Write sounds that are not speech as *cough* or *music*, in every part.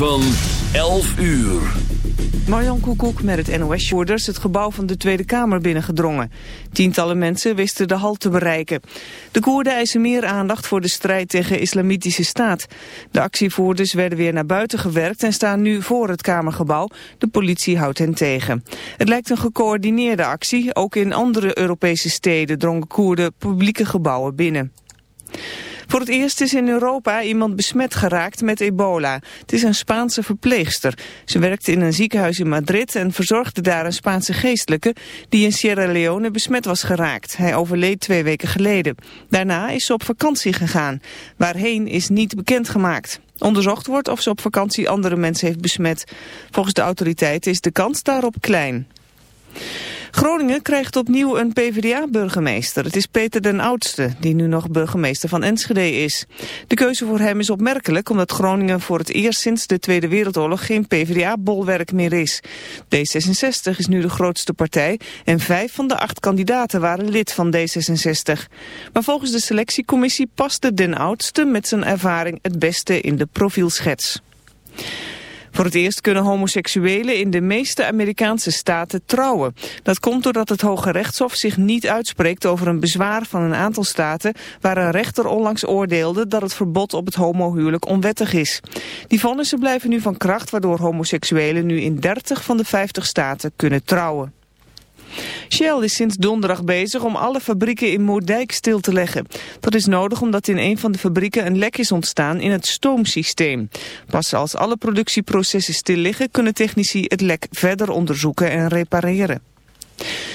van 11 uur. Marjan Koekoek met het NOS-joerders het gebouw van de Tweede Kamer binnengedrongen. Tientallen mensen wisten de hal te bereiken. De Koerden eisen meer aandacht voor de strijd tegen islamitische staat. De actievoerders werden weer naar buiten gewerkt en staan nu voor het Kamergebouw. De politie houdt hen tegen. Het lijkt een gecoördineerde actie. Ook in andere Europese steden drongen Koerden publieke gebouwen binnen. Voor het eerst is in Europa iemand besmet geraakt met ebola. Het is een Spaanse verpleegster. Ze werkte in een ziekenhuis in Madrid en verzorgde daar een Spaanse geestelijke die in Sierra Leone besmet was geraakt. Hij overleed twee weken geleden. Daarna is ze op vakantie gegaan. Waarheen is niet bekendgemaakt. Onderzocht wordt of ze op vakantie andere mensen heeft besmet. Volgens de autoriteiten is de kans daarop klein. Groningen krijgt opnieuw een PvdA-burgemeester. Het is Peter den Oudste, die nu nog burgemeester van Enschede is. De keuze voor hem is opmerkelijk, omdat Groningen voor het eerst sinds de Tweede Wereldoorlog geen PvdA-bolwerk meer is. D66 is nu de grootste partij en vijf van de acht kandidaten waren lid van D66. Maar volgens de selectiecommissie paste den Oudste met zijn ervaring het beste in de profielschets. Voor het eerst kunnen homoseksuelen in de meeste Amerikaanse staten trouwen. Dat komt doordat het Hoge Rechtshof zich niet uitspreekt over een bezwaar van een aantal staten waar een rechter onlangs oordeelde dat het verbod op het homohuwelijk onwettig is. Die vonnissen blijven nu van kracht waardoor homoseksuelen nu in 30 van de 50 staten kunnen trouwen. Shell is sinds donderdag bezig om alle fabrieken in Moerdijk stil te leggen. Dat is nodig omdat in een van de fabrieken een lek is ontstaan in het stoomsysteem. Pas als alle productieprocessen stil liggen kunnen technici het lek verder onderzoeken en repareren.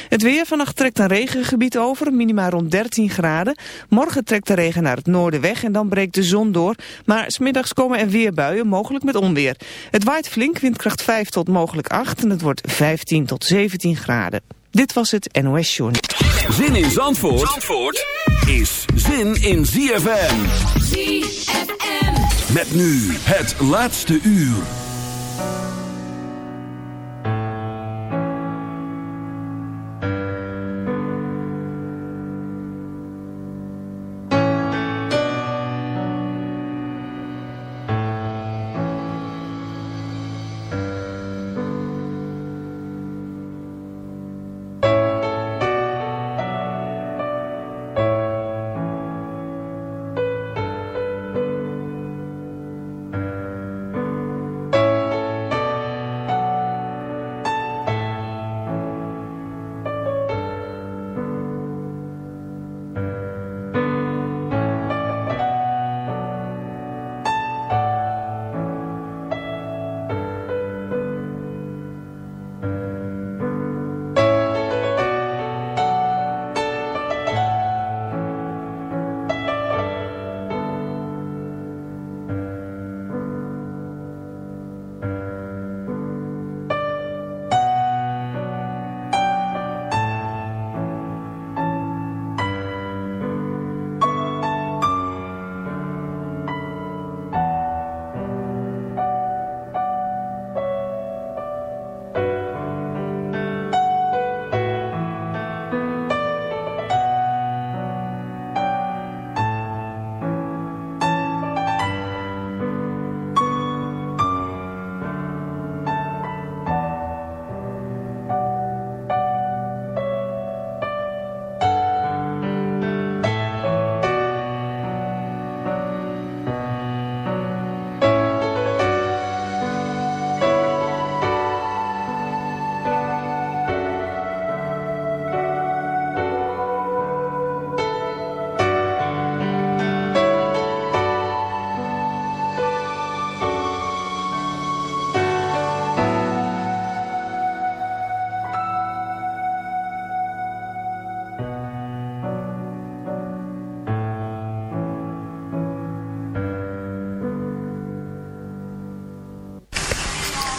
Het weer vannacht trekt een regengebied over, minimaal rond 13 graden. Morgen trekt de regen naar het noorden weg en dan breekt de zon door. Maar smiddags komen er weer buien, mogelijk met onweer. Het waait flink, windkracht 5 tot mogelijk 8 en het wordt 15 tot 17 graden. Dit was het NOS Journal. Zin in Zandvoort, Zandvoort is zin in ZFM. ZFM. Met nu het laatste uur.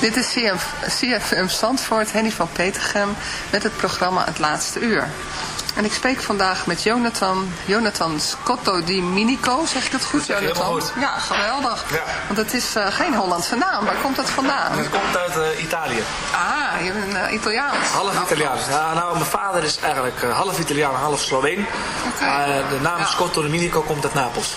Dit is CF, CFM Zandvoort, Henny van Petergem, met het programma Het Laatste Uur. En ik spreek vandaag met Jonathan, Jonathan Scotto di Minico, zeg ik het goed, Jonathan? Ja, geweldig. Ja. Want het is uh, geen Hollandse naam, waar komt dat vandaan? Het komt uit uh, Italië. Ah, je bent uh, Italiaans. Half nou, Italiaans. Ja, nou, mijn vader is eigenlijk half Italiaan, half Sloveen. Okay. de naam ja. Scotto di Minico komt uit Napels.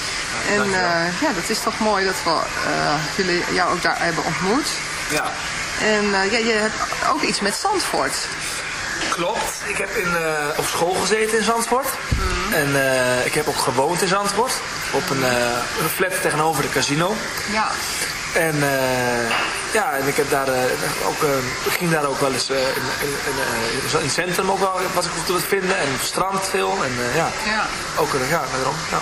En eh, ja, dat is toch mooi dat we eh, jullie jou ook daar hebben ontmoet. ja. En eh, ja, je hebt ook iets met Zandvoort. Klopt. Ik heb in, op school gezeten in Zandvoort. En eh, ik heb ook gewoond in Zandvoort. Op een, eh, een flat tegenover de casino. Ja. En eh, ja, en ik heb daar ook, ik ging daar ook wel eens in, in, in, in het centrum ook wel was ik te vinden. En op het strand veel. En ja, Ja. ook ja, daarom. Ja.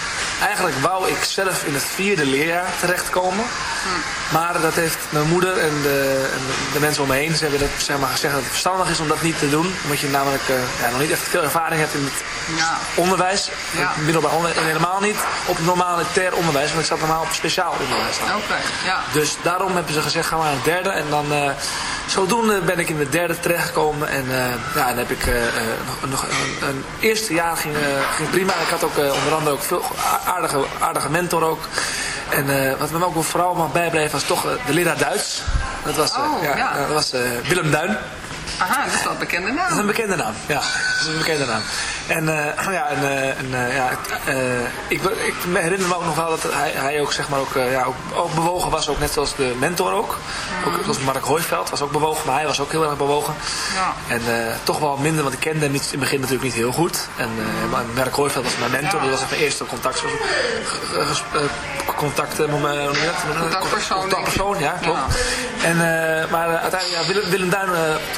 Eigenlijk wou ik zelf in het vierde leerjaar terechtkomen. Maar dat heeft mijn moeder en de, en de mensen om me heen ze hebben dat, zeg maar, gezegd dat het verstandig is om dat niet te doen. Omdat je namelijk eh, ja, nog niet echt veel ervaring hebt in het Ja. onderwijs. Ja. Het middelbaar onderwijs. En helemaal niet op het normalitair onderwijs. Want ik zat normaal op speciaal onderwijs. Oké, ja. Dus daarom hebben ze gezegd, gaan we naar het derde. En dan, eh, zodoende ben ik in het derde terechtgekomen. En eh, ja, dan heb ik eh, eh, nog, een, een eerste jaar ging, ging prima. Ik had ook onder andere ook veel aardige, aardige mentor ook. En wat me ook vooral mag bijblijven was toch de leraar Duits. Dat was, Oh, ja. dat was Willem Duin. Aha, dat is wel een bekende Dat is naam. een bekende naam, ja. Dat is een bekende naam. En, eh, ja, en, eh, en, eh, ja, ik, ik herinner me ook nog wel dat hij, hij ook, zeg maar, ook, ja, ook, ook bewogen was, ook net zoals de mentor ook. Ook zoals Mark Hooiveld was ook bewogen, maar hij was ook heel erg bewogen. Ja. En toch wel minder, want ik kende hem niet, in het begin natuurlijk niet heel goed. En Mark Hooiveld was mijn mentor, Ja. dat was echt mijn eerste contact. Contact? Contactpersoon. Contactpersoon, ja, klopt. En, eh, maar uiteindelijk, ja, Willem, Willem Duin,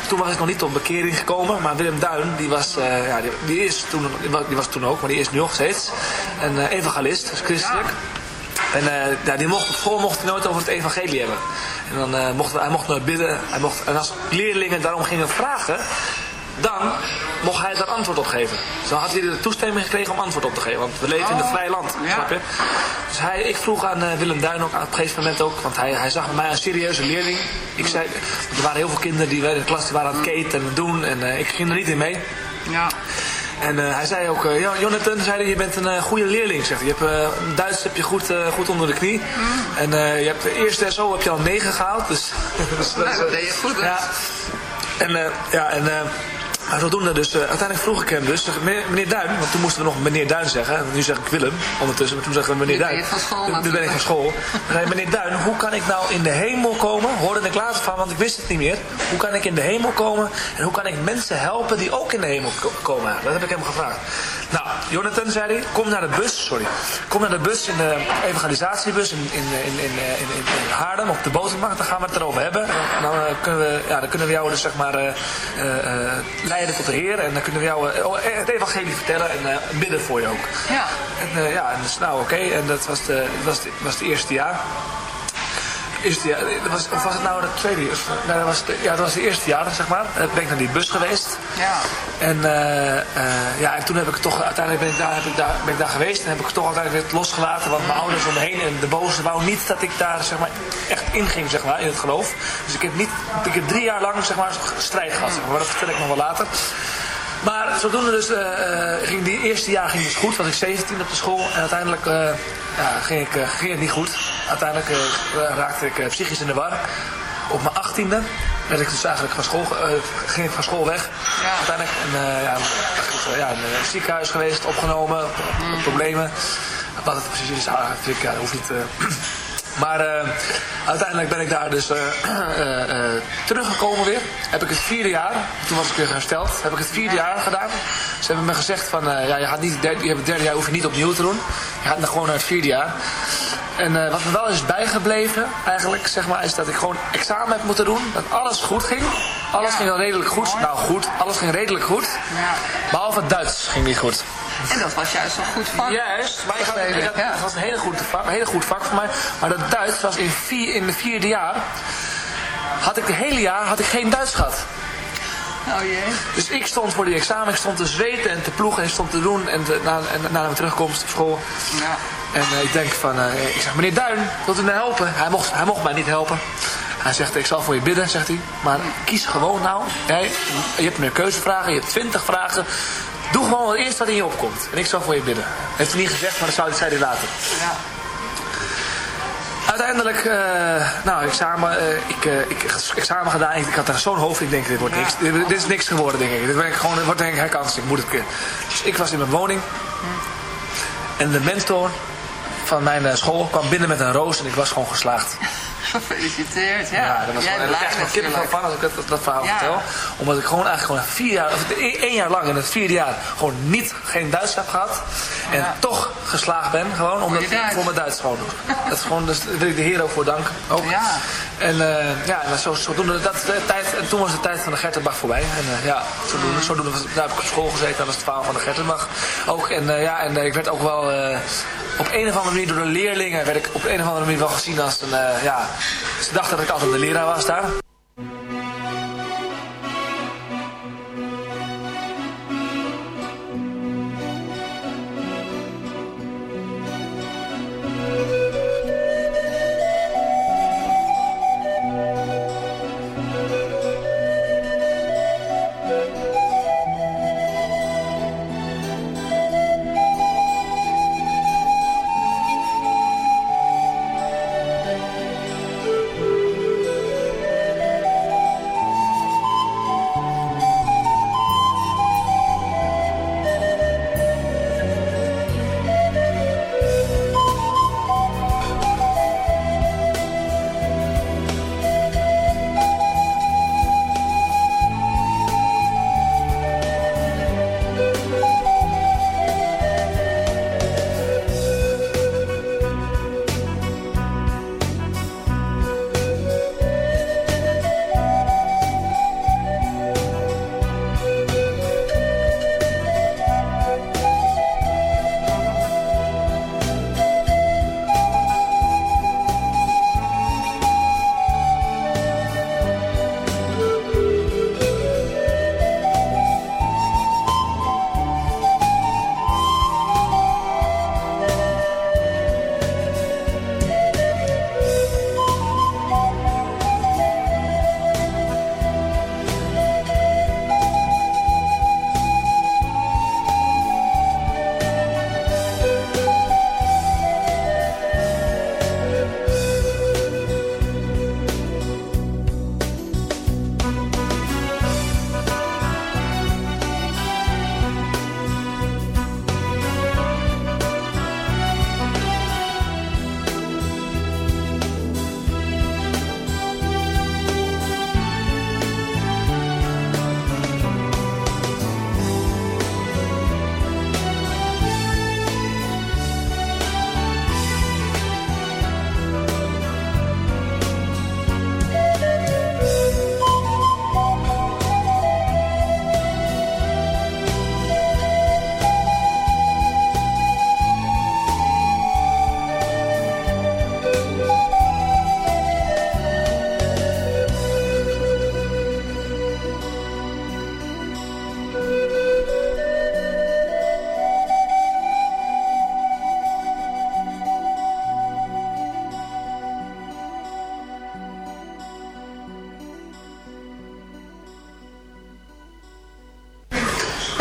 toen was ik nog niet tot bekering gekomen. Maar Willem Duin, die was, eh, ja, die, die is toen, die was toen ook, maar die is nu nog steeds. Een eh, evangelist, dus christelijk. En eh, ja, die mocht, op school mocht hij nooit over het evangelie hebben. En dan mocht hij mocht nooit bidden. Hij mocht, en als leerlingen daarom gingen vragen, dan mocht hij daar antwoord op geven. Dan had hij de toestemming gekregen om antwoord op te geven. Want we leven in een Oh, vrij land, ja. snap je? Dus hij, ik vroeg aan eh, Willem Duin ook op een gegeven moment ook, want hij, hij zag bij mij een serieuze leerling. Ik zei, er waren heel veel kinderen die in de klas die waren aan het keten en het doen en eh, ik ging er niet in mee. Ja. En eh, hij zei ook, eh, "Ja, Jonathan, zei hij, je bent een goede leerling. Zegt hij. Je hebt, Duits heb je goed, goed onder de knie. En eh, je hebt de eerste SO heb je al 9 gehaald. Dus, *laughs* dus, Nou, dat deed je goed? Ja. En, ja, en maar zodoende dus, eh, uiteindelijk vroeg ik hem dus, zeg, meneer, meneer Duin, want toen moesten we nog meneer Duin zeggen. En nu zeg ik Willem ondertussen, maar toen zeggen we meneer Nu ben Duin. je van school Nu ben ik van school. Zei meneer Duin, hoe kan ik nou in de hemel komen? Hoorde ik later van, want ik wist het niet meer. Hoe kan ik in de hemel komen? En hoe kan ik mensen helpen die ook in de hemel ko- komen? Dat heb ik hem gevraagd. Nou, Jonathan zei hij, kom naar de bus, sorry. Kom naar de bus, in de evangelisatiebus in, in, in, in, in, Haarlem, op de botermarkt. Dan gaan we het erover hebben. Dan, eh, kunnen, we, ja, dan kunnen we jou dus zeg maar eh, eh, leiden tot de Heer. En dan kunnen we jou eh, het evangelie vertellen en bidden voor je ook. Ja. En ja, en dus, nou oké, en dat was, de, was, de, was het eerste jaar. Eerste jaar, dat was, of was het nou het tweede jaar? Nee, dat was ja, dat was het eerste jaar, zeg maar. Dan ben ik naar die bus geweest. Ja. En, eh, eh, ja, en toen heb ik toch, uiteindelijk ben ik, daar, heb ik daar, ben ik daar geweest en heb ik het toch uiteindelijk weer losgelaten. Want mijn ouders om me heen en de boze wou niet dat ik daar zeg maar, echt inging zeg maar, in het geloof. Dus ik heb, niet, ik heb drie jaar lang zeg maar, strijd gehad. Zeg maar, maar dat vertel ik nog wel later. Maar zodoende dus, eh, eh, ging die eerste jaar ging dus goed, was ik 17 op de school. En uiteindelijk eh, ja, ging, ik, eh, ging het niet goed. Uiteindelijk eh, raakte ik eh, psychisch in de war. Op mijn 18e werd ik dus eigenlijk van school, ging ik van school weg. Ja. Uiteindelijk en, eh, ja, ja, in het ziekenhuis geweest, opgenomen, pro- problemen. Wat het precies is, ah, ja, dat hoeft niet. *clears throat* Maar eh, uiteindelijk ben ik daar dus *clears throat* eh, eh, teruggekomen weer. Heb ik het vierde jaar, toen was ik weer hersteld, heb ik het vierde jaar gedaan. Ze hebben me gezegd van, ja, je gaat niet derde, je hebt het derde jaar hoef je niet opnieuw te doen. Je gaat dan gewoon naar het vierde jaar. En wat me wel is bijgebleven, eigenlijk, zeg maar, is dat ik gewoon examen heb moeten doen. Dat alles goed ging. Alles ging wel redelijk goed. Nou goed, alles ging redelijk goed. Ja. Behalve het Duits ging niet goed. En dat was juist een goed vak. Juist, maar ik had, ik had, dat was een hele goed vak, een hele goed vak voor mij. Maar dat Duits was in, vier, in de vierde jaar, had ik de hele jaar had ik geen Duits gehad. Oh jee. Dus ik stond voor die examen, ik stond te zweten en te ploegen en stond te doen. En, na, en na mijn terugkomst op school. Ja. En uh, ik denk van, uh, ik zeg, meneer Duin, wilt u mij helpen? Hij mocht, hij mocht mij niet helpen. Hij zegt, ik zal voor je bidden, zegt hij. Maar kies gewoon nou. Jij, je hebt meer keuzevragen, je hebt twintig vragen. Doe gewoon het eerste wat in je opkomt. En ik zal voor je bidden. Heeft hij niet gezegd, maar dat zou, zei hij later. Ja. Uiteindelijk, uh, nou, examen, uh, ik, uh, ik, examen gedaan. Ik, had er zo'n hoofd. Ik denk, dit wordt niks. Dit, dit, is niks geworden, denk ik. Dit, ben ik gewoon, dit wordt denk ik herkans. Ik moet het kunnen. Dus ik was in mijn woning. En de mentor van mijn school kwam binnen met een roos en ik was gewoon geslaagd. Gefeliciteerd, ja. Ja, dat was gewoon, en echt kippenvel van als ik dat, dat verhaal vertel. Omdat ik gewoon eigenlijk gewoon vier jaar, of één jaar lang in het vierde jaar gewoon niet, geen Duits heb gehad. En toch geslaagd ben, gewoon omdat ik voor mijn Duits gewoon doe. dat is gewoon, dus daar wil ik de Heer ook voor danken. Ook. Ja. En uh, ja, zo, dat de tijd, en toen was de tijd van de Gertenbach voorbij. En uh, ja, zodoende, zodoende daar heb ik op school gezeten aan het verhaal van de Gertenbach. Ook, en ja, en ik werd ook wel op een of andere manier door de leerlingen werd ik op een of andere manier wel gezien als een, ja, ze dachten dat ik altijd de leraar was daar.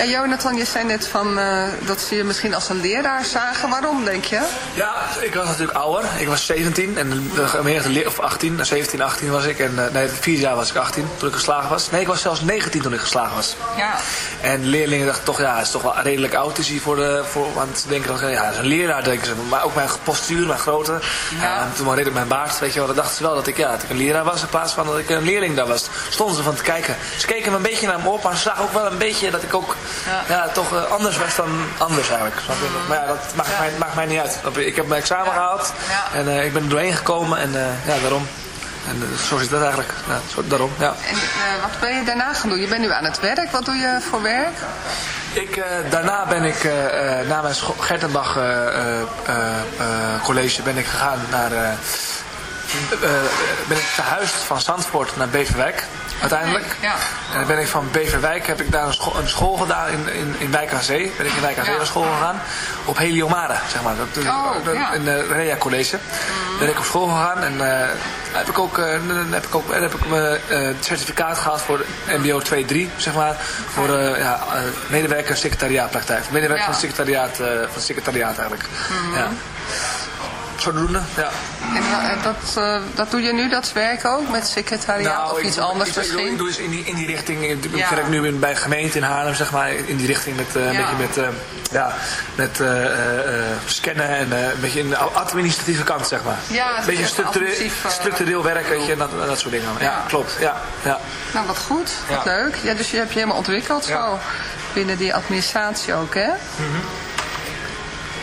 En Jonathan, je zei net van, uh, dat ze je misschien als een leraar zagen. Waarom, denk je? Ja, ik was natuurlijk ouder. Ik was 17 en de gemeente, of 18, 17, 18 was ik. En uh, nee, vier jaar was ik 18 toen ik geslagen was. Nee, ik was zelfs 19 toen ik geslagen was. Ja. En leerlingen dachten toch, ja, het is toch wel redelijk oud is hij voor de, voor, want ze denken dan, ja, dat is een leraar, denken ze. Maar ook mijn postuur, mijn grootte. Ja. En toen redelijk mijn baard, weet je wel, dan dachten ze wel dat ik, ja, dat ik een leraar was in plaats van dat ik een leerling daar was. Stonden ze van te kijken. Ze keken me een beetje naar me op, maar ze zagen ook wel een beetje dat ik ook ja. ja toch anders was dan anders eigenlijk. Mm. Maar ja, dat maakt, mij, maakt mij niet uit. Ik heb mijn examen gehaald en ik ben er doorheen gekomen en ja, daarom. En zo zit dat eigenlijk. Ja, zo, daarom, ja. En wat ben je daarna gaan doen? Je bent nu aan het werk. Wat doe je voor werk? Ik, uh, daarna ben ik, na mijn Gertenbach college ben ik gegaan naar, ben ik verhuisd van Zandvoort naar Beverwijk uiteindelijk. Ja. En dan ben ik van Beverwijk, heb ik daar een school, een school gedaan in, in, in Wijk aan Zee. Ben ik in Wijk aan Zee naar school gegaan. Op Heliomare, zeg maar. Dat, oh, ja. In de Rea College. Ben ik op school gegaan en uh, heb ik ook, uh, heb ik ook heb ik mijn uh, certificaat gehad voor MBO 2-3, zeg maar. Voor ja, medewerker secretariaatpraktijk. Medewerker van, secretariaat, van secretariaat eigenlijk. Mm. Ja zodoende, ja. En uh, dat, uh, dat doe je nu, dat werk ook, met secretariaat nou, of iets anders ik, misschien? Ik doe in die, in die richting, ik ja. werk nu bij gemeente in Haarlem, zeg maar, in die richting met, uh, ja. een beetje met, ja, met scannen en een beetje in de administratieve kant, zeg maar. Ja, een beetje structureel, structureel werk, weet je, en dat, dat soort dingen. Ja, klopt, ja, ja. Nou, wat goed, wat leuk. Ja, dus je hebt je helemaal ontwikkeld zo, binnen die administratie ook, hè? Mm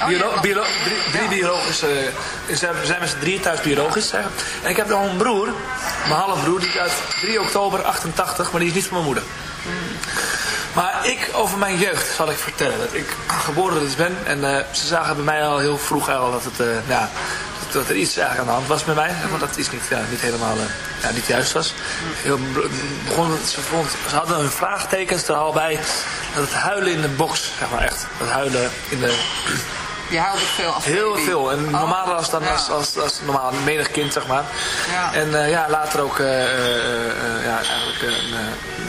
Oh, biolo drie, drie biologische... We zijn met z'n drieën thuis biologisch. En ik heb nog een broer, mijn halfbroer, die is uit 3 oktober 88, maar die is niet van mijn moeder. Maar ik, over mijn jeugd, zal ik vertellen. Dat ik geboren dus ben. En uh, ze zagen bij mij al heel vroeg al dat, het, uh, ja, dat, er iets aan de hand was met mij. Want dat iets niet, ja, niet helemaal ja, niet juist was. Heel, begon, ze, vond, ze hadden hun vraagtekens er al bij. Dat het huilen in de box, zeg maar echt. Dat huilen in de je huilde veel als Heel veel. En oh, normaal was dan als, als, als normaal menig kind, zeg maar. Ja. En uh, ja, later ook, uh, uh, ja, eigenlijk,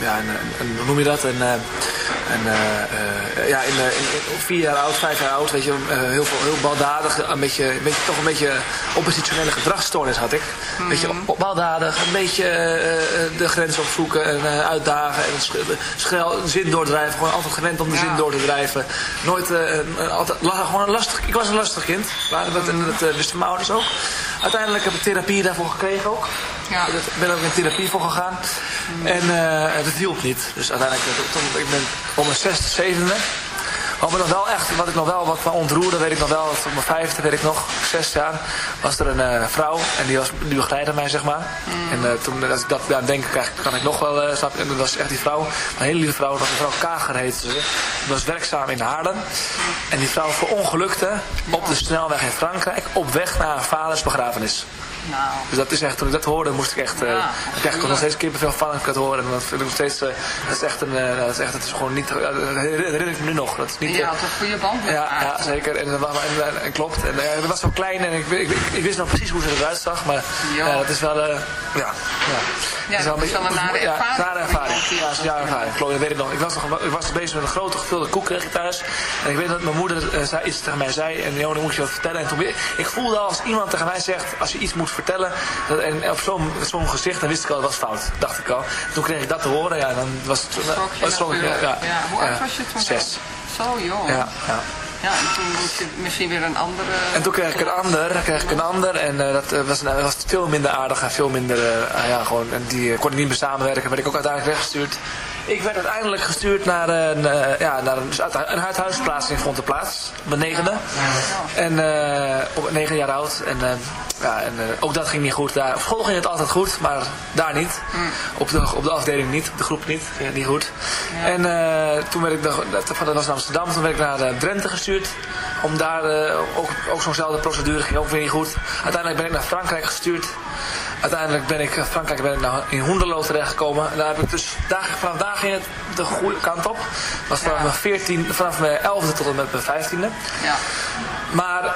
ja, een, een, hoe noem je dat? Een, een, ja, in, in, in, vier jaar oud, vijf jaar oud, weet je, heel, veel, heel baldadig, een beetje, een beetje, toch een beetje oppositionele gedragsstoornis had ik. Mm. Een beetje baldadig, een beetje de grens opzoeken en uitdagen en schel, zin doordrijven. Gewoon altijd gewend om de zin door te drijven. Nooit, altijd, gewoon een last ik was een lastig kind. Maar dat, en dat wisten mijn ouders ook. Uiteindelijk heb ik therapie daarvoor gekregen ook. Ja. Ik ben ook in therapie voor gegaan. En uh, dat hielp niet. Dus uiteindelijk, eh, toen, ik ben om mijn zesde, zevende wat, me nog wel echt, wat ik nog wel wat me ontroerde, weet ik nog wel, op mijn vijfde, weet ik nog, zes jaar, was er een uh, vrouw en die, was, die begeleidde mij, zeg maar. Mm. En uh, toen, als ik dat ja, denk, krijg, kan ik nog wel, uh, snap, en dat was echt die vrouw, een hele lieve vrouw, dat mevrouw Kager heette ze. Die was werkzaam in Haarlem. En die vrouw verongelukte op de snelweg in Frankrijk, op weg naar haar vaders begrafenis. Nou. Dus dat is echt, toen ik dat hoorde, moest ik echt, uh, ja, krijg ik nog steeds kippenvel van ik dat horen. En dat vind ik nog steeds, uh, dat is echt een, uh, dat is echt, dat is gewoon niet, dat herinner ik me nu nog. Dat is niet, ja, dat goede band. Ja, ja, zeker. En, en, en, en klopt. En uh, dat was zo klein en ik, ik, ik, ik, wist nog precies hoe ze eruit zag, maar uh, dat is wel, uh, ja, ja. Ja, dat is wel een beetje, nare ervaring. Ja, nare ervaring. Ja, ja, ervaring. Klopt, dat weet ik nog. Ik was, nog, ik was bezig met een grote gevulde koek kreeg ik thuis. En ik weet dat mijn moeder uh, zei, iets tegen mij zei. En Johan, moest je wat vertellen. En toen, ik voelde als iemand tegen mij zegt, als je iets moet vertellen. En op zo'n gezicht, dan wist ik al, dat was fout. Dacht ik al. Toen kreeg ik dat te horen. Ja, dan was het... Was het ja, ja, ja. Hoe oud was je toen? Zes. Zo jong. Ja, ja. Ja, en toen moest je misschien weer een andere... En toen kreeg ik een ander, kreeg ik een ander. En uh, dat uh, was, uh, was veel minder aardig en veel minder, ja, gewoon, en die kon ik niet meer samenwerken. werd ik ook uiteindelijk weggestuurd. Ik werd uiteindelijk gestuurd naar een, ja, naar een, een huisplaatsing in Fonteplaats, mijn negende. En op negen jaar oud. En ja, en uh, ook dat ging niet goed. Daar, op school ging het altijd goed, maar daar niet. Mm. Op, de, op de afdeling niet, op de groep niet. Ging niet goed. Ja. En uh, toen werd ik, dat was in Amsterdam, toen werd ik naar uh, Drenthe gestuurd. Om daar ook, ook zo'nzelfde procedure, ging ook weer niet goed. Uiteindelijk ben ik naar Frankrijk gestuurd. Uiteindelijk ben ik Frankrijk ben ik naar, in Hoenderloo terechtgekomen. En daar heb ik dus, daar, vanaf daar ging het de goede kant op. was vanaf, ja. mijn 14, vanaf mijn 11e tot en met mijn 15e. Ja. Maar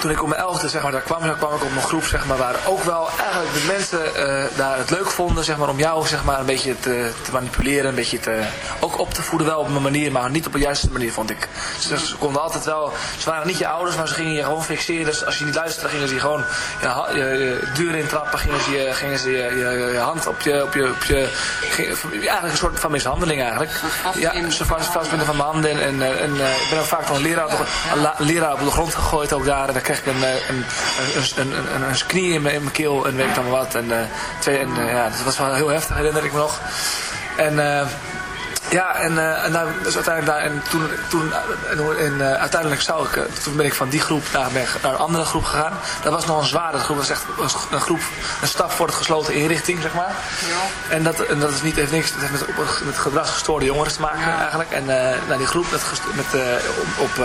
toen ik om mijn elfde zeg maar, daar kwam, dan kwam ik op een groep zeg maar, waar ook wel eigenlijk de mensen uh, daar het leuk vonden zeg maar, om jou zeg maar, een beetje te, te manipuleren, een beetje te, ook op te voeden wel op een manier, maar niet op de juiste manier vond ik. Ze, ze konden altijd wel, ze waren niet je ouders, maar ze gingen je gewoon fixeren. Dus als je niet luisterde, gingen ze je gewoon je, je deur intrappen, gingen ze, je, gingen ze je, je, hand op je, op je, op je ging, eigenlijk een soort van mishandeling eigenlijk. Ja, ze vast, vastbinden van mijn handen en, en, en ik ben ook vaak van een leraar, een leraar op de grond gegooid ook daar. En kreeg ik een, een, een, een, een, knie in mijn, in mijn keel en weet ik dan wat. En, uh, twee, en uh, ja, dat was wel heel heftig, herinner ik me nog. En uh, ja, en, uh, en nou, dus uiteindelijk daar, en toen, toen en, uh, uiteindelijk zou ik, uh, toen ben ik van die groep naar, naar een andere groep gegaan. Dat was nog een zware groep, dat was echt een groep, een stap voor het gesloten inrichting, zeg maar. Ja. En, dat, en dat is niet, heeft niks, dat heeft met, met gedragsgestoorde jongeren te maken ja. eigenlijk. En nou, die groep met, met, op, op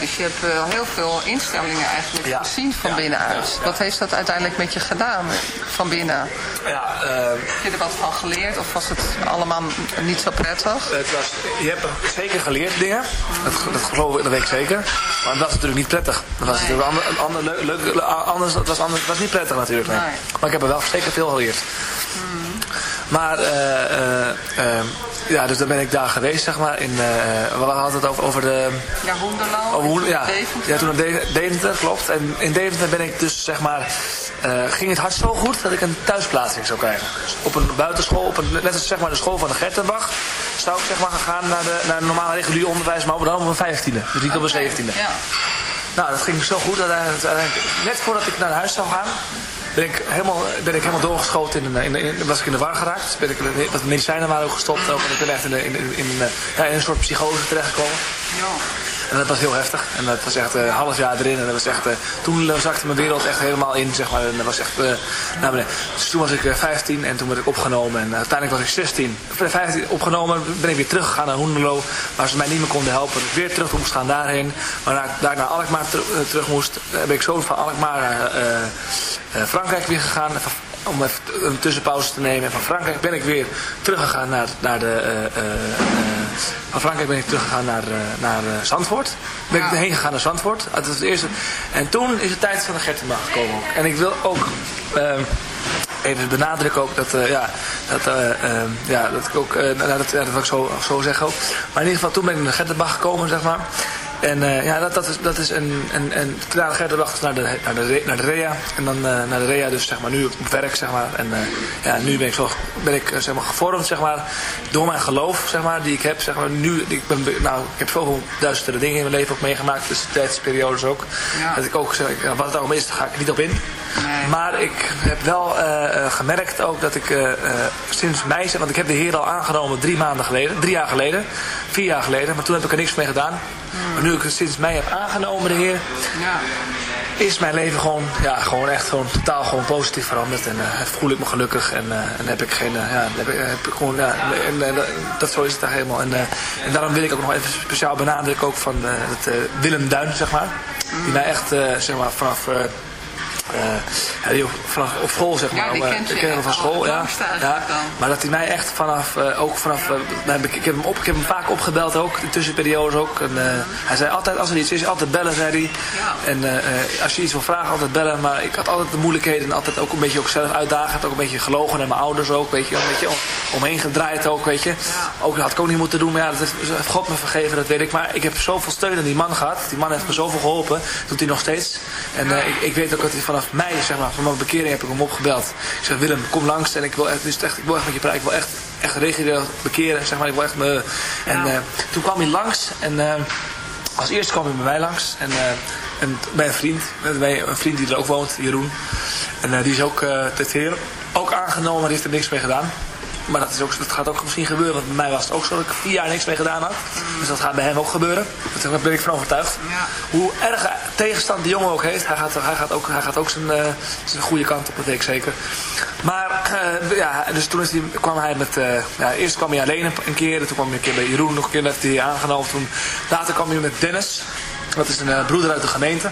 Dus je hebt uh, heel veel instellingen eigenlijk ja. gezien van ja. binnenuit. Wat heeft dat uiteindelijk met je gedaan van binnen? Ja, uh, heb je er wat van geleerd of was het allemaal niet zo prettig? Het was, je hebt zeker geleerd dingen, dat, dat geloof ik, dat weet ik zeker. Maar dat was natuurlijk niet prettig. Dat was nee. natuurlijk ander, ander, leuk, leuk, anders, dat was, anders, dat was niet prettig natuurlijk. Nee. Nee. Maar ik heb er wel zeker veel geleerd. Hmm. Maar uh, ja, dus dan ben ik daar geweest, zeg maar. In, we hadden het over, over de... Ja. Over Hoen, ja. Deventer. Ja, toen in Deventer, klopt. En in Deventer ben ik dus, zeg maar... Uh, ging het hart zo goed dat ik een thuisplaatsing zou krijgen. Dus op een buitenschool, op een, net als zeg maar, de school van de Gertenbach... zou ik zeg maar gaan naar, de, naar het normale regulier onderwijs, maar dan op een vijftiende. Dus niet op een zeventiende. Ja. Nou, dat ging zo goed. Dat uiteindelijk, net voordat ik naar huis zou gaan, ben ik helemaal, ben ik helemaal doorgeschoten. In, in, in, was ik in de war geraakt. Ben ik, de medicijnen waren ook gestopt. Ook, en ik ben echt in, in, in, in, ja, in een soort psychose terechtgekomen. Ja. En dat was heel heftig. En dat was echt een uh, half jaar erin. En dat was echt, uh, toen zakte mijn wereld echt helemaal in, zeg maar. En dat was echt uh. Dus toen was ik 15 en toen werd ik opgenomen. En uiteindelijk was ik 16. 15 opgenomen, ben ik weer teruggegaan naar Hoenderlo. Waar ze mij niet meer konden helpen. Dat ik weer terug moest gaan daarheen. Maar daar, daar naar Alkmaar ter, terug moest, ben ik zo van Alkmaar naar Frankrijk weer gegaan om even een tussenpauze te nemen. En van Frankrijk ben ik weer teruggegaan naar, naar de... Uh, uh, van Frankrijk ben ik teruggegaan naar, naar Zandvoort. Ben ik heen gegaan naar Zandvoort. Dat was het eerste. En toen is de tijd van de Gertenbach gekomen. Ook. En ik wil ook... even benadrukken ook dat, uh, ja, dat, uh, uh, ja, dat ik ook, nou, dat, ja, dat wil ik zo, zo zeggen ook. Maar in ieder geval, toen ben ik naar Gertenbach gekomen, zeg maar. En uh, ja, dat, dat, is, dat is een, een, een klare gerdewacht naar de, naar, de, naar de REA. En dan uh, naar de REA dus zeg maar nu op werk, zeg maar. En uh, ja, nu ben ik, zo, ben ik zeg maar, gevormd, zeg maar, door mijn geloof, zeg maar, die ik heb, zeg maar. Nu, ik ben, nou, ik heb zoveel duizenden dingen in mijn leven ook meegemaakt, dus tijdsperiodes ook. Ja. Dat ik ook zeg, wat het allemaal is, daar ga ik niet op in. Nee. Maar ik heb wel gemerkt ook dat ik sinds mei, want ik heb de Heer al aangenomen drie maanden geleden, drie jaar geleden, vier jaar geleden, maar toen heb ik er niks mee gedaan. Hmm. Maar nu ik het sinds mij heb aangenomen, de Heer, ja. is mijn leven gewoon, ja, gewoon echt gewoon totaal gewoon positief veranderd. En uh, voel ik me gelukkig en, uh, en heb ik geen, uh, ja, heb ik, heb ik gewoon, ja, en, en, dat zo is het daar helemaal. En, en daarom wil ik ook nog even speciaal benadrukken ook van het Willem Duin, zeg maar. Die mij echt, zeg maar, vanaf uh, ja, vanaf op school zeg maar. Ja, die ken hem van school, ja. ja. Maar dat hij mij echt vanaf, uh, ook vanaf, ik, ik, heb hem op, ik heb hem vaak opgebeld ook, in tussenperiodes ook. En, hij zei altijd, als er iets is, altijd bellen, zei hij. En als je iets wil vragen, altijd bellen. Maar ik had altijd de moeilijkheden en altijd ook een beetje ook zelf uitdagend. Ook een beetje gelogen naar mijn ouders ook, weet je. Een beetje om, omheen gedraaid ook, weet je. Ook dat had ik ook niet moeten doen, maar ja, dat heeft God me vergeven, dat weet ik. Maar ik heb zoveel steun aan die man gehad. Die man heeft me zoveel geholpen, doet hij nog steeds. En ik, ik weet ook dat hij vanaf vanaf mei, zeg maar, van mijn bekering heb ik hem opgebeld. Ik zeg, Willem, kom langs en ik wil echt, dus echt, ik wil echt met je praten. Ik wil echt, echt bekeren, zeg maar. Ik wil echt me... En uh, toen kwam hij langs en uh, als eerste kwam hij bij mij langs. En, uh, en bij een vriend, bij een vriend die er ook woont, Jeroen. En die is ook uh. Ook aangenomen, maar die heeft er niks mee gedaan. Maar dat, is ook, dat gaat ook misschien gebeuren. Want bij mij was het ook zo dat ik vier jaar niks mee gedaan had. Dus dat gaat bij hem ook gebeuren. Daar ben ik van overtuigd. Ja. Hoe erg tegenstand die jongen ook heeft, hij gaat, hij gaat ook, hij gaat ook zijn, uh, zijn goede kant op, dat weet ik zeker. Maar uh, ja, dus toen is hij, kwam hij met, uh, ja, eerst kwam hij alleen een keer, toen kwam hij een keer bij Jeroen, nog een keer heeft hij aangenomen. Toen, later kwam hij met Dennis, dat is een broeder uit de gemeente.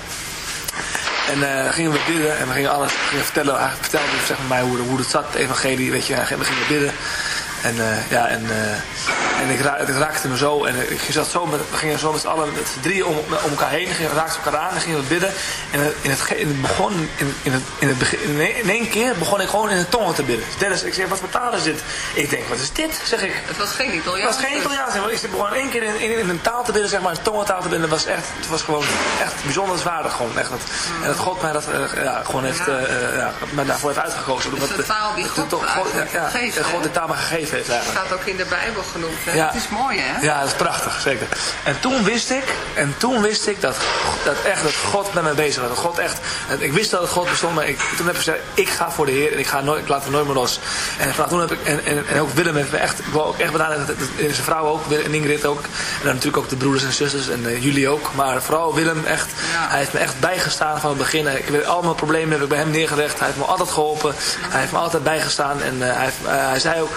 En uh, gingen we bidden en we gingen alles gingen vertellen. Hij vertelde zeg maar, mij hoe, hoe het zat, het evangelie, weet je. En we gingen bidden. En uh, ja, en, uh, en ik het raakte me zo. En ik zat zo met, we gingen zo met z'n allen, met z'n drieën om, om elkaar heen. Gingen, raakten elkaar aan en gingen we bidden. En in het, in het begon, in, in, het, in, het begin, in één keer begon ik gewoon in de tongen te bidden. Dennis, ik zeg, wat voor taal is dit? Ik denk, wat is dit? Zeg ik. Het was geen Italiaans. Het was geen Italiaans. Maar ik begon één keer in, in, in, een taal te bidden, zeg maar, een tongentaal te bidden. Het was echt, het was gewoon echt bijzonderswaardig gewoon. Echt, dat, En dat God mij dat uh, ja, gewoon heeft, ja. Ja, mij daarvoor heeft uitgekozen. Is de taal die God, God, God, ja, God de taal maar gegeven heeft eigenlijk. Het staat ook in de Bijbel genoemd. Hè? Ja. Het is mooi hè? Ja, dat is prachtig, zeker. En toen wist ik, en toen wist ik dat, dat echt dat God met mij bezig was. Dat God echt, ik wist dat God bestond, maar ik, toen heb ik gezegd, ik ga voor de Heer en ik, ga nooit, ik laat het nooit meer los. En vanaf toen heb ik, en, en, en ook Willem heeft me echt, ik wil ook echt benaderen, zijn vrouw ook, en Ingrid ook. En dan natuurlijk ook de broeders en zusters en uh, jullie ook. Maar vooral Willem echt, ja. hij heeft me echt bijgestaan van het begin. Ik heb al mijn problemen heb ik bij hem neergelegd. Hij heeft me altijd geholpen. Hij heeft me altijd bijgestaan. En uh, hij, uh, hij zei ook,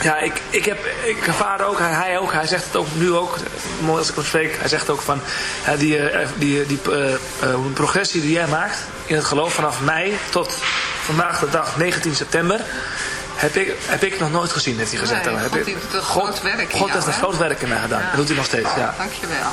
ja, ik, ik, heb, ik ervaar ook, hij, ook, hij zegt het ook nu ook, mooi als ik hem spreek, hij zegt ook van die, uh, die, die uh, progressie die jij maakt in het geloof vanaf mei tot vandaag de dag 19 september. Heb ik, heb ik nog nooit gezien, heeft hij gezegd. Nee, God heeft het groot werk in God heeft een groot werk in mij gedaan. Ja. Dat doet hij nog steeds. Ja. Dankjewel.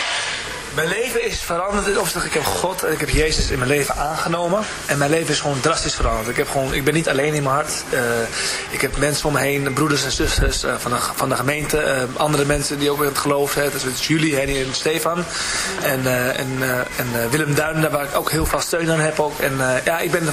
Leven is veranderd. Of ik heb God en ik heb Jezus in mijn leven aangenomen. En mijn leven is gewoon drastisch veranderd. Ik, heb gewoon, ik ben niet alleen in mijn hart. Uh, ik heb mensen om me heen, broeders en zusters uh, van, de, van de gemeente. Uh, andere mensen die ook in het geloof zijn. Dat is Julie, Henny en Stefan. En, en, en Willem Duinen, waar ik ook heel veel steun aan heb. Ook. En ja, ik ben,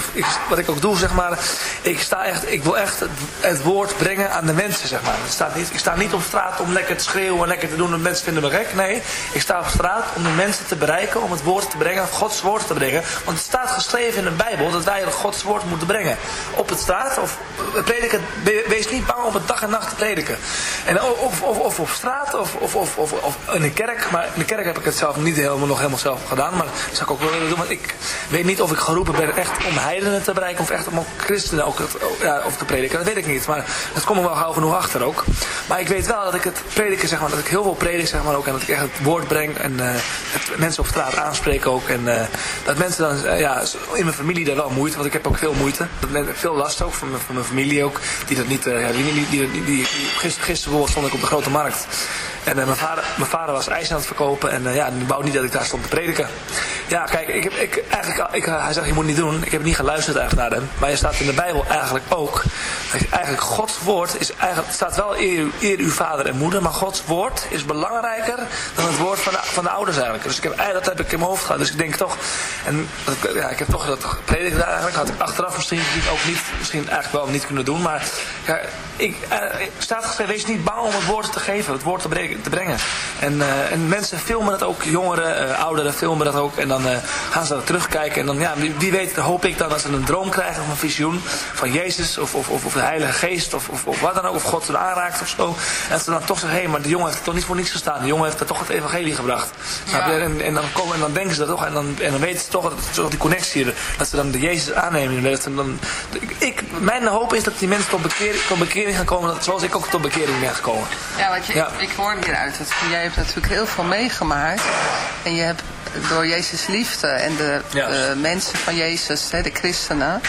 wat ik ook doe, zeg maar. Ik, sta echt, ik wil echt het, woord brengen aan de mensen, zeg maar. Ik sta, niet, ik sta niet op straat om lekker te schreeuwen en lekker te doen. En mensen vinden me gek. Nee, ik sta op straat om om mensen te bereiken, om het woord te brengen, Gods woord te brengen. Want het staat geschreven in de Bijbel dat wij Gods woord moeten brengen. Op het straat, of prediken, wees niet bang om het dag en nacht te prediken. En of, of, of op straat, of, of, of, of, of in de kerk. Maar in de kerk heb ik het zelf niet helemaal, nog helemaal zelf gedaan. Maar dat zou ik ook wel willen doen. Want ik weet niet of ik geroepen ben echt om heidenen te bereiken. Of echt om christenen ook ja, of te prediken. Dat weet ik niet. Maar dat komt er wel gauw genoeg achter ook. Maar ik weet wel dat ik het prediken, zeg maar, dat ik heel veel predik, zeg maar ook. En dat ik echt het woord breng. En het, mensen op straat aanspreken ook. En uh, dat mensen dan, uh, ja, in mijn familie daar wel moeite. Want ik heb ook veel moeite. Dat, veel last ook van, van mijn familie ook. Die dat niet, uh, ja, die, die, die, die, gisteren, gisteren stond ik op de grote markt. En uh, mijn, vader, mijn vader was ijs aan het verkopen. En uh, ja, die wou niet dat ik daar stond te prediken. Ja, kijk, ik heb, ik, eigenlijk, ik, hij zegt, je moet niet doen. Ik heb niet geluisterd eigenlijk naar hem. Maar je staat in de Bijbel eigenlijk ook. Eigenlijk Gods woord is eigenlijk, staat wel eer, eer uw vader en moeder. Maar Gods woord is belangrijker dan het woord van de, van de ouders eigenlijk. Dus ik heb, dat heb ik in mijn hoofd gehad. Dus ik denk toch, en ja, ik heb toch dat daar eigenlijk. Had ik achteraf misschien ook niet, misschien eigenlijk wel niet kunnen doen. Maar ja, ik, uh, staat geschreven, wees niet bang om het woord te geven, het woord te, brengen. Te brengen. En, uh, en mensen filmen het ook, jongeren, uh, ouderen filmen dat ook. En dan gaan ze dat terugkijken. En dan, ja, wie, weet, hoop ik dan als ze een droom krijgen of een visioen van Jezus of, of, of, of de Heilige Geest of, of, of, wat dan ook. Of God ze aanraakt of zo. En ze dan toch zeggen, hé, hey, maar de jongen heeft er toch niet voor niets gestaan. De jongen heeft er toch het evangelie gebracht. Ja. En, en, dan komen, en dan denken ze dat toch. En dan, en dan weten ze toch, dat, die connectie, dat ze dan de Jezus aannemen. Dat ze dan, ik, mijn hoop is dat die mensen tot bekering, tot bekering bekering gaan komen, zoals ik ook tot bekering ben gekomen. Ja, want je, ja. ik hoor hieruit dat jij hebt natuurlijk heel veel meegemaakt. En je hebt door Jezus liefde en de, de mensen van Jezus, hè, de christenen,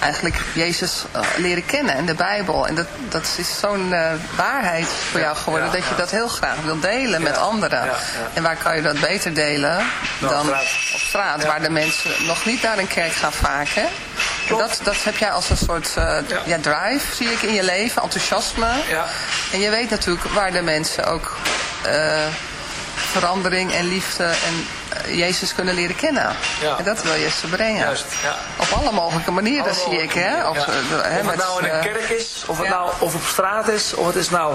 eigenlijk Jezus uh, leren kennen en de Bijbel. En dat, dat is zo'n uh, waarheid voor jou geworden dat je dat heel graag wil delen met anderen. En waar kan je dat beter delen dan op straat, waar de mensen nog niet naar een kerk gaan vaak. Hè? Dat, dat heb jij als een soort uh, ja. drive, zie ik in je leven, enthousiasme. En je weet natuurlijk waar de mensen ook verandering en liefde en Jezus kunnen leren kennen. Ja. En dat wil je ze brengen. Juist, ja. Op alle mogelijke manieren zie ik. Hè? Of, hè, of het nou in een kerk is, of het nou of op straat is, of het is nou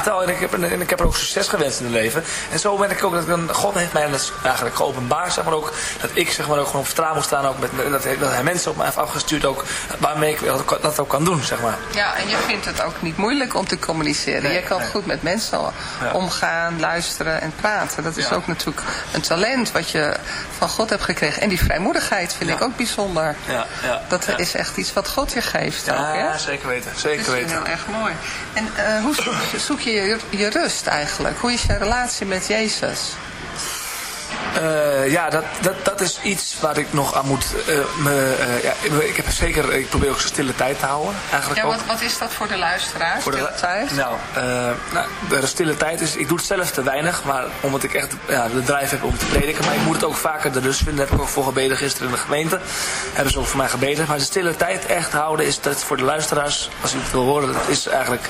en ik, heb, en ik heb er ook succes gewenst in het leven. En zo ben ik ook, dat ik, God heeft mij dat eigenlijk geopenbaard, zeg maar ook, dat ik zeg maar ook gewoon op straat moet staan, ook met, dat, hij, dat hij mensen op mij heeft afgestuurd ook, waarmee ik dat, ook kan doen, zeg maar. Ja, en je vindt het ook niet moeilijk om te communiceren. je kan goed met mensen omgaan, luisteren en praten. Dat is ook natuurlijk een talent wat je van God hebt gekregen. En die vrijmoedigheid vind ik ook bijzonder. Ja, ja, dat is echt iets wat God je geeft. Ja, zeker weten. Zeker dat is heel erg mooi. En uh, hoe zoek je, je je rust eigenlijk? Hoe is je relatie met Jezus? Uh, ja, dat, dat, dat is iets waar ik nog aan moet... Uh, me, uh, ja, ik heb zeker, ik probeer ook zo stille tijd te houden. Eigenlijk ja, wat, wat is dat voor de luisteraar, voor stille de, tijd? Nou, nou, de stille tijd is... Ik doe het zelf te weinig, maar omdat ik echt ja, de drijf heb om te prediken. Maar ik moet het ook vaker de rust vinden. Daar heb ik ook voor gebeden gisteren in de gemeente. Hebben ze ook voor mij gebeden. Maar de stille tijd echt houden is dat voor de luisteraars, als u het wil horen, dat is eigenlijk...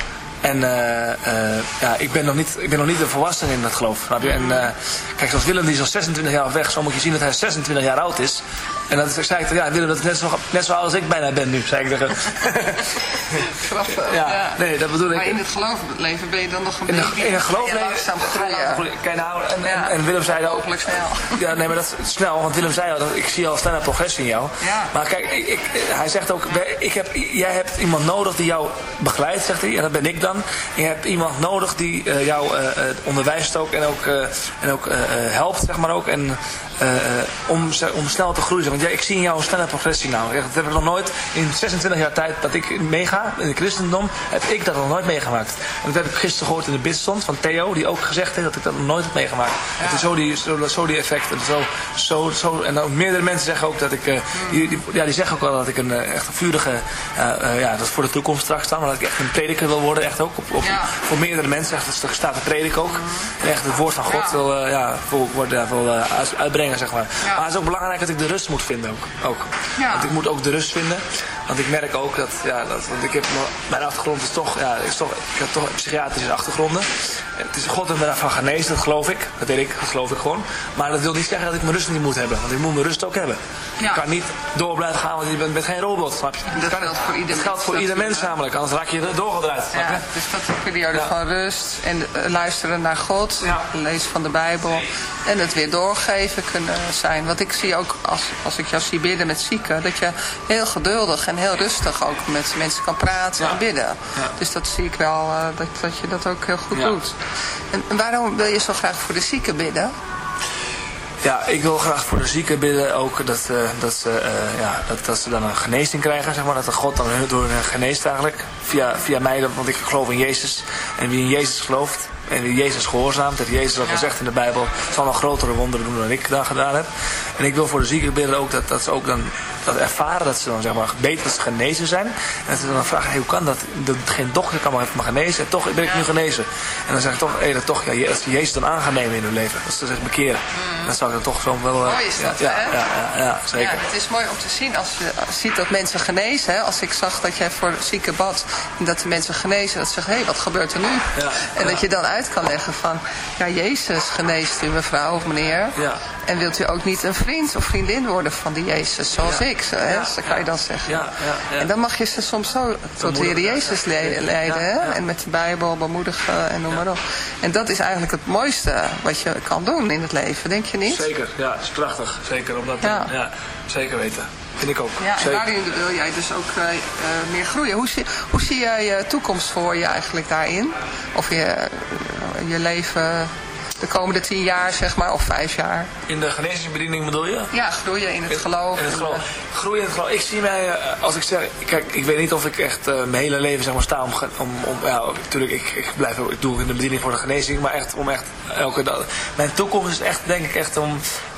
En uh, uh, ja, ik ben nog niet, ik ben nog niet een volwassene in dat geloof. En uh, kijk, zoals Willem die is al 26 jaar weg, zo moet je zien dat hij 26 jaar oud is. En dan zei ik, ja, Willem, dat is net zo, net zo oud als ik bijna ben nu, zei ik tegen *laughs* Grappig. *laughs* Ja, ja, nee, dat bedoel ik. Maar in het geloofleven ben je dan nog een in beetje... In het geloofleven... langzaam groeien. Kijk nou, en, en, en, Willem zei ook... Hopelijk snel. Ja, nee, maar dat is snel, want Willem zei al, dat ik zie al snelle progressie in jou. Ja. Maar kijk, ik, ik, hij zegt ook, ik heb, jij hebt iemand nodig die jou begeleidt, zegt hij, en dat ben ik dan. En je hebt iemand nodig die uh, jou uh, onderwijst ook en ook, uh, en ook helpt, zeg maar ook. En om, om snel te groeien. Want ja, ik zie in jou een snelle progressie nou. Dat heb ik nog nooit in 26 jaar tijd dat ik meega in het christendom, heb ik dat nog nooit meegemaakt. En dat heb ik gisteren gehoord in de bidstond van Theo, die ook gezegd heeft dat ik dat nog nooit heb meegemaakt. Ja. Het is zo die, zo, zo die effecten. Zo, zo, zo, en dan meerdere mensen zeggen ook dat ik, uh, die, die, ja, die zeggen ook wel dat ik een echt een vurige, uh, uh, ja, dat is voor de toekomst straks staan, maar dat ik echt een prediker wil worden, echt ook. Op, op, ja. Voor meerdere mensen, echt, er staat de predik ook. En echt het woord van God wil, ja, wil, wil, wil zeg maar. Maar het is ook belangrijk dat ik de rust moet vinden ook. ook. Want ik moet ook de rust vinden. Want ik merk ook dat, ja, dat want ik heb, mijn achtergrond is toch, ja, is toch, ik heb toch psychiatrische achtergronden. Het is God me daarvan genezen, dat geloof ik. Dat weet ik, dat geloof ik gewoon. Maar dat wil niet zeggen dat ik mijn rust niet moet hebben. Want ik moet mijn rust ook hebben. Ja. Ik kan niet door blijven gaan, want je bent, bent geen robot, snap je? Dat geldt voor ieder, dat geldt voor ieder mens namelijk, anders raak je doorgedraaid. Ja, dus dat is een periode ja. van rust en luisteren naar God, lezen van de Bijbel en het weer doorgeven kunnen zijn. Want ik zie ook, als, als ik jou zie bidden met zieken, dat je heel geduldig en heel rustig ook met mensen kan praten en bidden. Dus dat zie ik wel, uh, dat, dat je dat ook heel goed doet. En, en waarom wil je zo graag voor de zieken bidden? Ja, ik wil graag voor de zieken bidden ook dat, uh, dat, ze, uh, ja, dat, dat ze dan een genezing krijgen, zeg maar. Dat de God dan door hen geneest eigenlijk. Via, via mij, want ik geloof in Jezus. En wie in Jezus gelooft, en Jezus gehoorzaamt, dat Jezus ook gezegd in de Bijbel, zal nog grotere wonderen doen dan ik daar gedaan heb. En ik wil voor de zieken bidden ook dat, dat ze ook dan dat ervaren, dat ze dan zeg maar beter dat ze genezen zijn. En dat ze dan vragen, hey, hoe kan dat? dat geen dokter kan maar me genezen en toch ben ik nu genezen. En dan zeg ik toch, hey, dat, toch ja, als Jezus dan aan gaan nemen in hun leven, dat ze zich bekeren. Mm. Dan zou ik dan toch zo wel... Uh, mooi is dat, ja, hè? Ja, ja, ja, zeker. Ja, het is mooi om te zien als je ziet dat mensen genezen. Hè? Als ik zag dat jij voor zieken bad en dat de mensen genezen, dat ze zeggen, hé, hey, wat gebeurt er nu? Ja, en dat je dan uit kan leggen van, ja, Jezus geneest u mevrouw of meneer. Ja. En wilt u ook niet een vriend of vriendin worden van die Jezus, zoals ja. ik, hè? Ja. zo kan je dan zeggen. Ja, ja, En dan mag je ze soms zo tot de Heer Jezus le leiden, hè? En met de Bijbel bemoedigen en noem maar op. En dat is eigenlijk het mooiste wat je kan doen in het leven, denk je niet? Zeker, ja, het is prachtig. Zeker, omdat ja. zeker weten. Vind ik ook. Ja, en daarin wil jij dus ook uh, meer groeien. Hoe zie, hoe zie jij je toekomst voor je eigenlijk daarin? Of je, je leven de komende tien jaar, zeg maar, of vijf jaar. In de genezingsbediening bedoel je? Ja, groeien in het geloof. In het geloof. Groeien in het geloof. Ik zie mij, als ik zeg, kijk, ik weet niet of ik echt uh, mijn hele leven zeg maar sta om, om, om ja, natuurlijk, ik, ik blijf, ik doe in de bediening voor de genezing, maar echt om echt elke dag. Mijn toekomst is echt, denk ik, echt om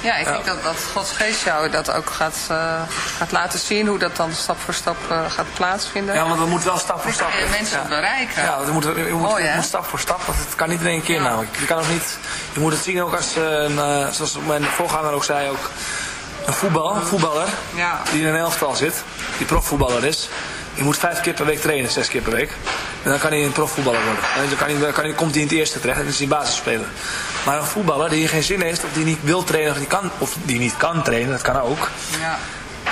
Ja, ik denk dat, dat Gods geest jou dat ook gaat, uh, gaat laten zien. Hoe dat dan stap voor stap uh, gaat plaatsvinden. Ja, want we moeten wel stap voor stap. Je mensen ja. bereiken. Ja, we moeten, je moet, stap voor stap. Want het kan niet in één keer namelijk. Je kan ook niet, je moet het zien ook als, een, zoals mijn voorganger ook zei, ook een voetbal, een voetballer ja. die in een elftal zit, die profvoetballer is. Je moet vijf keer per week trainen, zes keer per week. En dan kan hij een profvoetballer worden. En dan, kan hij, kan hij, komt hij in het eerste terecht en dan is hij basisspeler. Maar een voetballer die geen zin heeft, of die niet wil trainen, of die, kan, of die niet kan trainen, dat kan ook. Ja.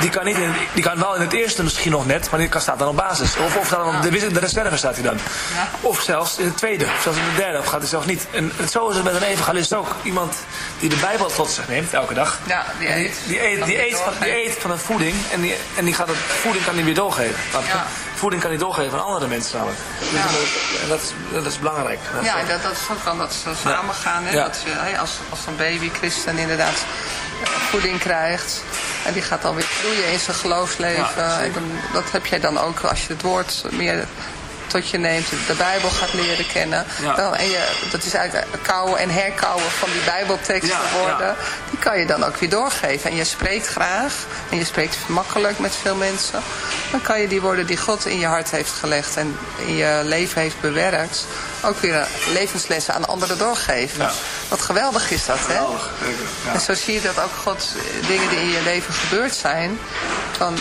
Die kan, niet in, die kan wel in het eerste misschien nog net, maar die kan, staat dan op basis. Of, of dan op de, de reserve staat hij dan. Ja. Of zelfs in het tweede, of zelfs in de derde, of gaat hij zelfs niet. En, en zo is het met een evangelist ook. Iemand die de Bijbel tot zich neemt, elke dag. Ja, die eet. Die, eet, die, eet, van, die eet van een voeding en die, en die gaat het, voeding kan hij weer doorgeven. Ja. Voeding kan hij doorgeven aan andere mensen namelijk. Ja. En dat is, dat is belangrijk. Dat ja, dat, dat is ook wel dat ze samen gaan. Hè? Ja. Dat je, als, als een baby christen inderdaad voeding krijgt. En die gaat dan weer groeien in zijn geloofsleven. En dat heb jij dan ook als je het woord meer tot je neemt, de Bijbel gaat leren kennen. Ja. Dan, en je, dat is eigenlijk kouwen en herkauwen van die Bijbelteksten Ja, worden. ja. Die kan je dan ook weer doorgeven. En je spreekt graag. En je spreekt makkelijk met veel mensen. Dan kan je die woorden die God in je hart heeft gelegd en in je leven heeft bewerkt. Ook weer levenslessen aan anderen doorgeven. Wat geweldig is dat, hè? Geweldig. En zo zie je dat ook God eh, dingen die in je leven gebeurd zijn, dan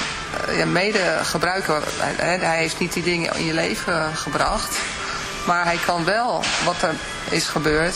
mede gebruiken. Hij heeft niet die dingen in je leven gebracht, maar hij kan wel wat er is gebeurd,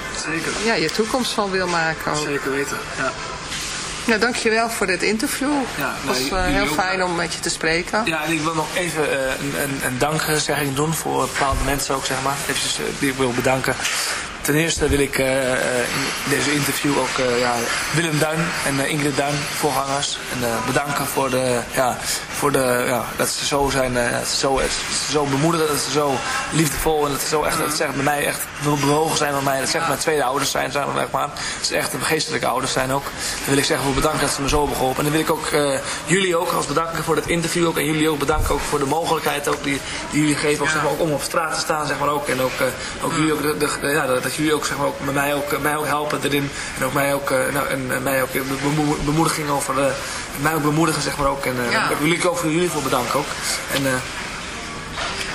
zeker. ja, je toekomst van wil maken ook. Zeker weten. Ja. Ja, dankjewel voor dit interview. Ja, het was eh, heel fijn om met je te spreken. Ja, en ik wil nog even uh, een, een, een dankzegging doen voor bepaalde mensen ook, zeg maar. Even, uh, die ik wil bedanken. Ten eerste wil ik uh, in deze interview ook ja, Willem Duin en Ingrid Duin, voorgangers, en, bedanken voor, de, ja, voor de, ja, dat ze zo zijn, dat ze zo, zo bemoedigen, dat ze zo liefdevol en dat ze zo echt, dat ze echt bij mij echt bewogen zijn met mij. Dat ze echt mijn tweede ouders zijn, zeg maar. Dat ze echt geestelijke ouders zijn ook. Dan wil ik zeggen voor bedanken dat ze me zo hebben geholpen. En dan wil ik ook jullie ook als bedanken voor dit interview ook. En jullie ook bedanken ook voor de mogelijkheid ook die, die jullie geven ook, zeg ook om op straat te staan zeg maar ook. En ook, ook jullie ook de, de, ja, jullie ook, zeg maar, ook mij ook, mij ook helpen erin. En ook mij ook, nou, en, mij ook bemoediging over, mij ook bemoedigen zeg maar ook. En Ja. ik wil jullie ook voor jullie voor bedanken ook. En,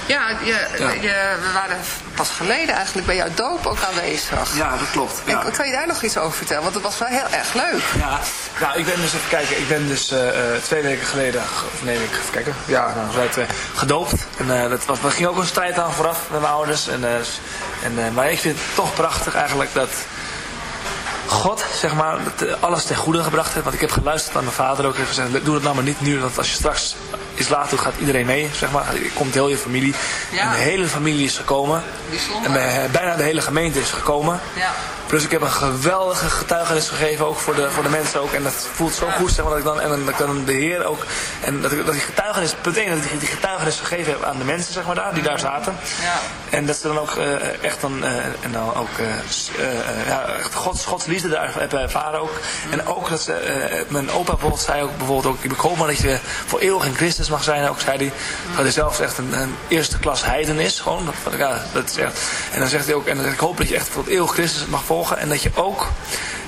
Ja, je, Ja. Je, we waren pas geleden eigenlijk bij jouw doop ook aanwezig. ja, dat klopt. Ja. En kan je daar nog iets over vertellen? Want het was wel heel erg leuk. Ja, nou, ik ben dus even kijken. Ik ben dus uh, twee weken geleden, of nee, ik even kijken. Ja, nou, uh, gedoopt. En uh, dat was, er ging ook een strijd aan vooraf met mijn ouders. En, en, maar ik vind het toch prachtig eigenlijk dat God, zeg maar, alles ten goede gebracht heeft. Want ik heb geluisterd aan mijn vader ook. Heeft gezegd, doe het nou maar niet nu. Want als je straks is later gaat iedereen mee, zeg maar. Komt heel je familie. En de hele familie is gekomen. En bijna de hele gemeente is gekomen. Ja. Plus ik heb een geweldige getuigenis gegeven, ook voor de, voor de mensen ook. En dat voelt zo goed, zeg maar, dat ik dan, en dan, dat ik dan de Heer ook, en dat ik, dat die getuigenis, punt 1, dat ik die getuigenis gegeven heb aan de mensen, zeg maar, daar, die daar zaten. Ja. En dat ze dan ook uh, echt dan, uh, en dan ook, uh, ja, echt Gods, Gods liefde daar hebben ervaren ook. En ook dat ze, mijn opa bijvoorbeeld zei ook, bijvoorbeeld ook, ik hoop maar dat je voor eeuwig in Christus mag zijn, ook zei hij, dat hij zelfs echt een, een, eerste klas heiden is, gewoon, dat, ja, dat is echt, en dan zegt hij ook, en ik hoop dat je echt het eeuwig Christus mag volgen en dat je ook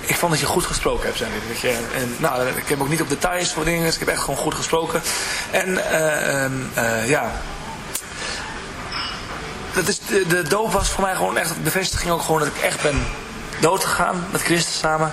ik vond dat je goed gesproken hebt, zei Dat je, en, nou, ik heb ook niet op details voor dingen, dus ik heb echt gewoon goed gesproken. En uh, uh, ja, dat is, de, de doop was voor mij gewoon echt bevestiging ook gewoon dat ik echt ben doodgegaan met Christus samen.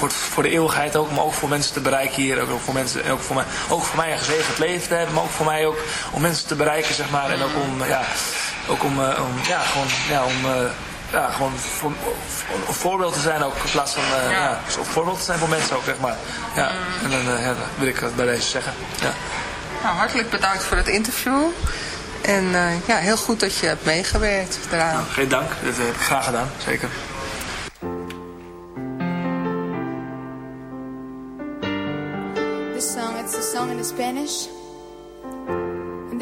voor, voor de eeuwigheid ook, maar ook voor mensen te bereiken hier. Ook voor, mensen, ook voor, mij, ook voor mij een gezegend leven te hebben, maar ook voor mij ook om mensen te bereiken, zeg maar. En ook om, ja, ook om, uh, om ja, gewoon, ja, om, uh, ja, gewoon voor, een voorbeeld te zijn ook in plaats van, uh, ja. ja een voorbeeld te zijn voor mensen ook, zeg maar. Ja, en dan ja, wil ik dat bij deze zeggen. Ja. Nou, hartelijk bedankt voor het interview. En ja, heel goed dat je hebt meegewerkt daaraan. Nou, geen dank, dat heb ik graag gedaan, zeker.